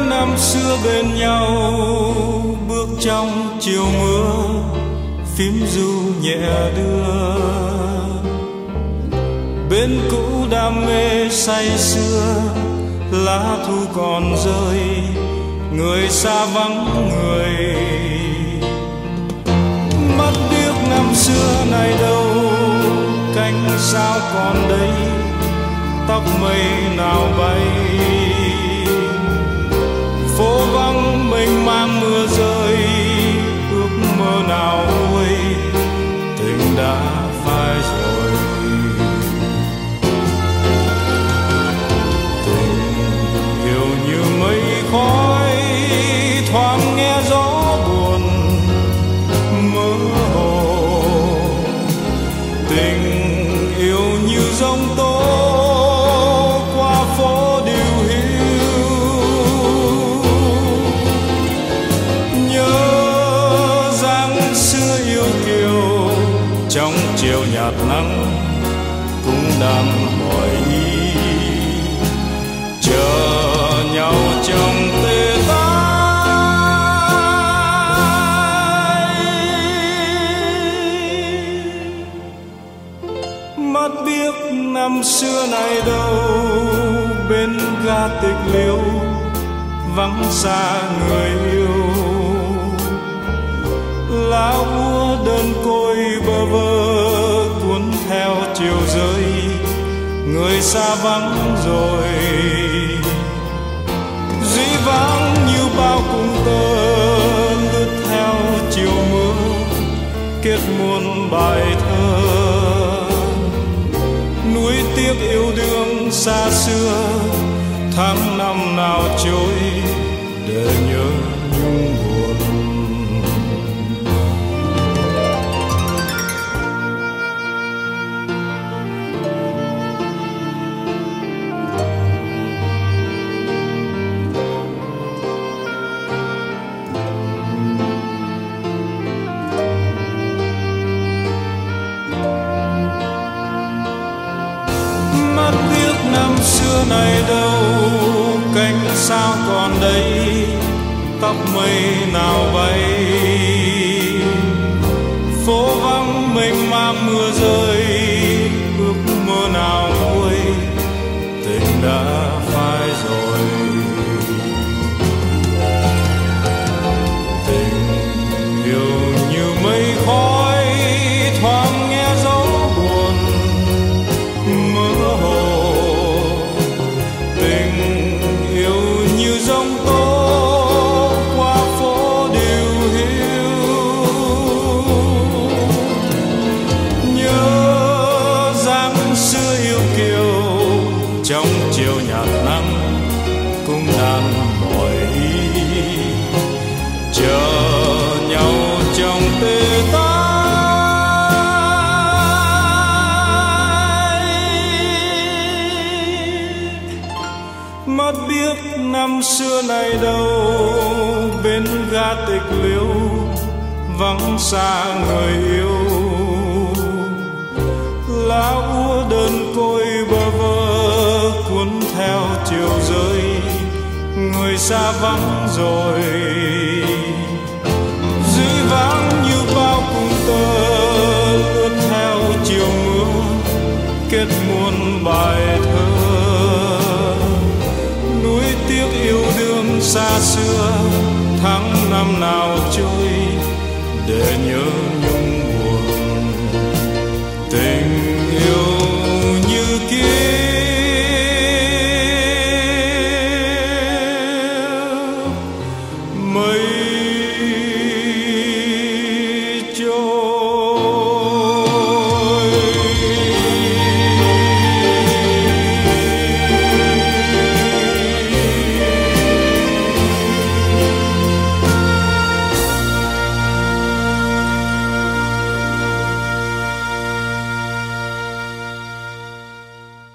Năm xưa bên nhau, bước trong chiều mưa, phím du nhẹ đưa. Bên cũ đam mê say sưa lá thu còn rơi, người xa vắng người. Mắt điếc năm xưa này đâu cánh sao còn đây, tóc mây nào bay. Xưa yêu kiều trong chiều nhạt nắng cũng đam mỏi ý. Chờ nhau trong tê tái. Mắt biết năm xưa này đâu, bên ga tịch liêu vắng xa người yêu lá úa đơn côi bơ vơ cuốn theo chiều rơi người xa vắng rồi. Dĩ vãng như bao cung tơ, lướt theo chiều mưa, kết muôn bài thơ. Núi tiếc yêu đương xa xưa, tháng năm nào trôi, để nhớ nhung nay đâu cánh sao còn đây tóc mây nào bay? Xưa nay đâu, bên ga tịch liêu, vắng xa người yêu. Lá úa đơn côi bơ vơ, cuốn theo chiều rơi, người xa vắng rồi. Dĩ vãng như bao cung tơ lướt theo chiều mưa, kết muôn bài thơ. xa xưa tháng năm nào chung